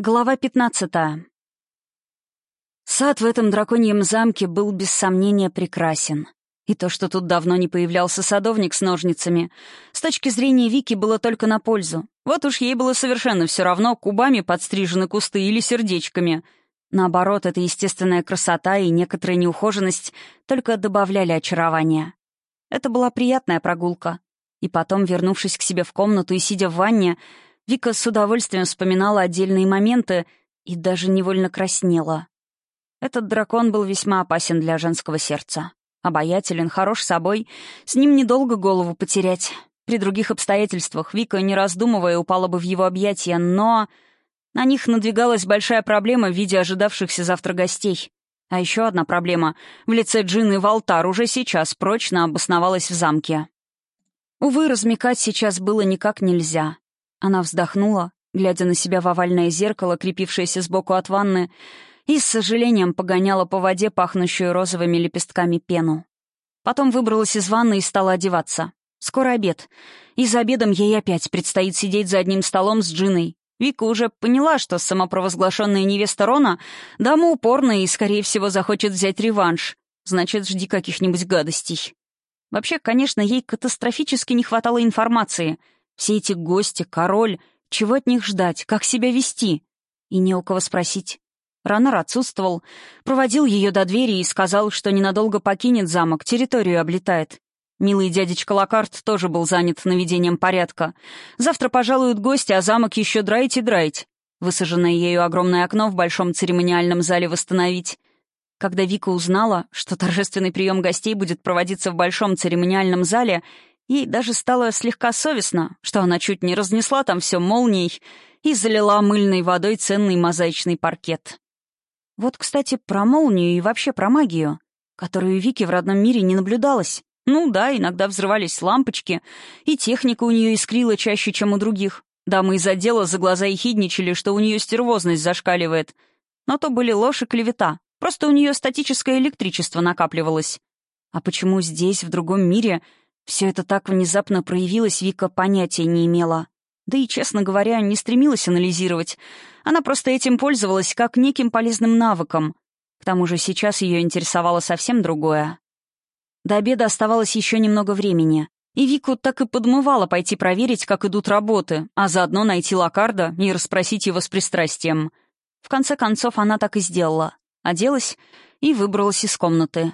Глава пятнадцатая. Сад в этом драконьем замке был без сомнения прекрасен. И то, что тут давно не появлялся садовник с ножницами, с точки зрения Вики было только на пользу. Вот уж ей было совершенно все равно, кубами подстрижены кусты или сердечками. Наоборот, эта естественная красота и некоторая неухоженность только добавляли очарования. Это была приятная прогулка. И потом, вернувшись к себе в комнату и сидя в ванне, Вика с удовольствием вспоминала отдельные моменты и даже невольно краснела. Этот дракон был весьма опасен для женского сердца. Обаятелен, хорош собой, с ним недолго голову потерять. При других обстоятельствах Вика, не раздумывая, упала бы в его объятия, но... На них надвигалась большая проблема в виде ожидавшихся завтра гостей. А еще одна проблема в лице Джины Валтар уже сейчас прочно обосновалась в замке. Увы, размекать сейчас было никак нельзя. Она вздохнула, глядя на себя в овальное зеркало, крепившееся сбоку от ванны, и с сожалением погоняла по воде пахнущую розовыми лепестками пену. Потом выбралась из ванны и стала одеваться. Скоро обед. И за обедом ей опять предстоит сидеть за одним столом с Джиной. Вика уже поняла, что самопровозглашенная невеста Рона — дама упорная и, скорее всего, захочет взять реванш. Значит, жди каких-нибудь гадостей. Вообще, конечно, ей катастрофически не хватало информации — все эти гости, король, чего от них ждать, как себя вести? И не у кого спросить. Ранар отсутствовал, проводил ее до двери и сказал, что ненадолго покинет замок, территорию облетает. Милый дядечка Локарт тоже был занят наведением порядка. Завтра пожалуют гости, а замок еще драить и драить. Высаженное ею огромное окно в большом церемониальном зале восстановить. Когда Вика узнала, что торжественный прием гостей будет проводиться в большом церемониальном зале, Ей даже стало слегка совестно, что она чуть не разнесла там все молнией и залила мыльной водой ценный мозаичный паркет. Вот, кстати, про молнию и вообще про магию, которую Вики в родном мире не наблюдалось. Ну да, иногда взрывались лампочки, и техника у нее искрила чаще, чем у других. Дамы из отдела за глаза ехидничали, что у нее стервозность зашкаливает. Но то были ложь и клевета. Просто у нее статическое электричество накапливалось. А почему здесь, в другом мире, все это так внезапно проявилось, Вика понятия не имела. Да и, честно говоря, не стремилась анализировать. Она просто этим пользовалась как неким полезным навыком. К тому же сейчас ее интересовало совсем другое. До обеда оставалось еще немного времени. И Вику так и подмывала пойти проверить, как идут работы, а заодно найти Локарда и расспросить его с пристрастием. В конце концов, она так и сделала. Оделась и выбралась из комнаты.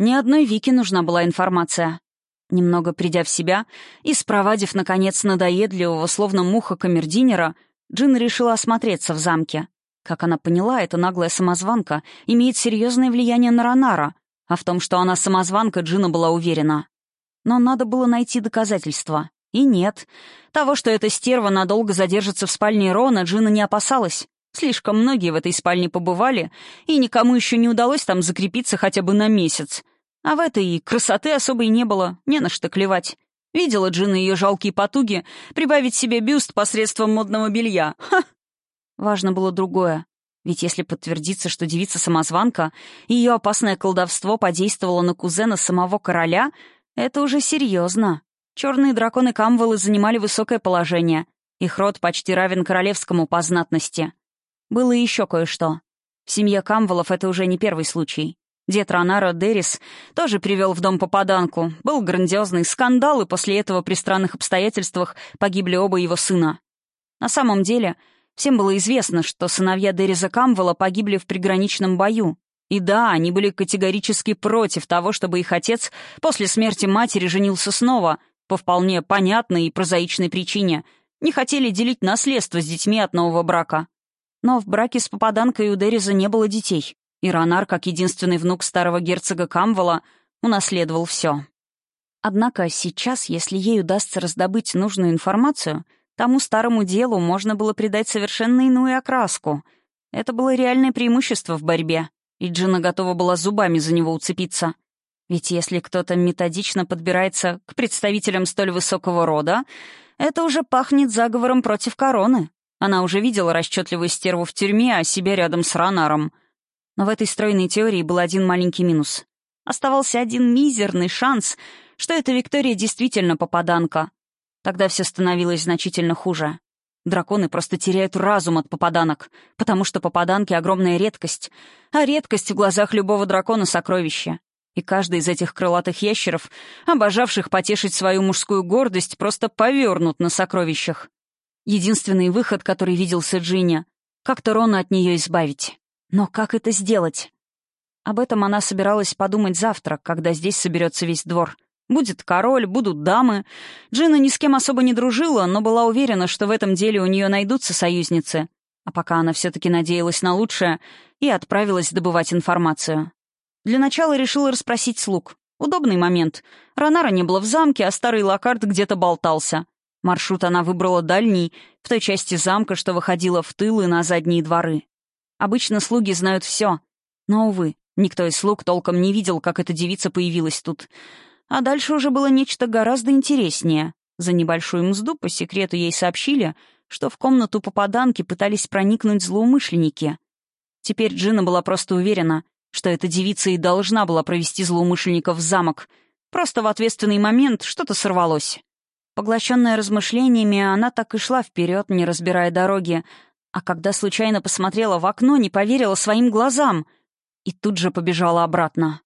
Ни одной Вике нужна была информация. Немного придя в себя и спровадив, наконец, надоедливого, словно муха камердинера, Джин решила осмотреться в замке. Как она поняла, эта наглая самозванка имеет серьезное влияние на Ронара, а в том, что она самозванка, Джина была уверена. Но надо было найти доказательства. И нет. Того, что эта стерва надолго задержится в спальне Рона, Джина не опасалась. Слишком многие в этой спальне побывали, и никому еще не удалось там закрепиться хотя бы на месяц. А в этой и красоты особой не было, не на что клевать. Видела Джина ее жалкие потуги прибавить себе бюст посредством модного белья. Ха! Важно было другое. Ведь если подтвердится, что девица-самозванка и ее опасное колдовство подействовало на кузена самого короля, это уже серьезно. Черные драконы Камвелы занимали высокое положение. Их род почти равен королевскому по знатности. Было еще кое-что. В семье Камвелов это уже не первый случай. Дед Ронара Дерис тоже привел в дом попаданку. Был грандиозный скандал, и после этого при странных обстоятельствах погибли оба его сына. На самом деле, всем было известно, что сыновья Дериза Камвела погибли в приграничном бою. И да, они были категорически против того, чтобы их отец после смерти матери женился снова, по вполне понятной и прозаичной причине. Не хотели делить наследство с детьми от нового брака. Но в браке с попаданкой у Дериза не было детей и Ронар, как единственный внук старого герцога Камвола, унаследовал все. Однако сейчас, если ей удастся раздобыть нужную информацию, тому старому делу можно было придать совершенно иную окраску. Это было реальное преимущество в борьбе, и Джина готова была зубами за него уцепиться. Ведь если кто-то методично подбирается к представителям столь высокого рода, это уже пахнет заговором против короны. Она уже видела расчетливую стерву в тюрьме, а себя рядом с Ронаром. Но в этой стройной теории был один маленький минус. Оставался один мизерный шанс, что эта Виктория действительно попаданка. Тогда все становилось значительно хуже. Драконы просто теряют разум от попаданок, потому что попаданки — огромная редкость, а редкость в глазах любого дракона — сокровище. И каждый из этих крылатых ящеров, обожавших потешить свою мужскую гордость, просто повернут на сокровищах. Единственный выход, который виделся Джинни — как-то Рона от нее избавить. Но как это сделать? Об этом она собиралась подумать завтра, когда здесь соберется весь двор — Будет король, будут дамы. Джина ни с кем особо не дружила, но была уверена, что в этом деле у нее найдутся союзницы. А пока она все-таки надеялась на лучшее и отправилась добывать информацию. Для начала решила расспросить слуг. Удобный момент. Ронара не было в замке, а старый локард где-то болтался. Маршрут она выбрала дальний, в той части замка, что выходила в тыл и на задние дворы. Обычно слуги знают все. Но, увы, никто из слуг толком не видел, как эта девица появилась тут. А дальше уже было нечто гораздо интереснее. За небольшую мзду по секрету ей сообщили, что в комнату попаданки пытались проникнуть злоумышленники. Теперь Джина была просто уверена, что эта девица и должна была провести злоумышленников в замок. Просто в ответственный момент что-то сорвалось. Поглощенная размышлениями, она так и шла вперед, не разбирая дороги, а когда случайно посмотрела в окно, не поверила своим глазам и тут же побежала обратно.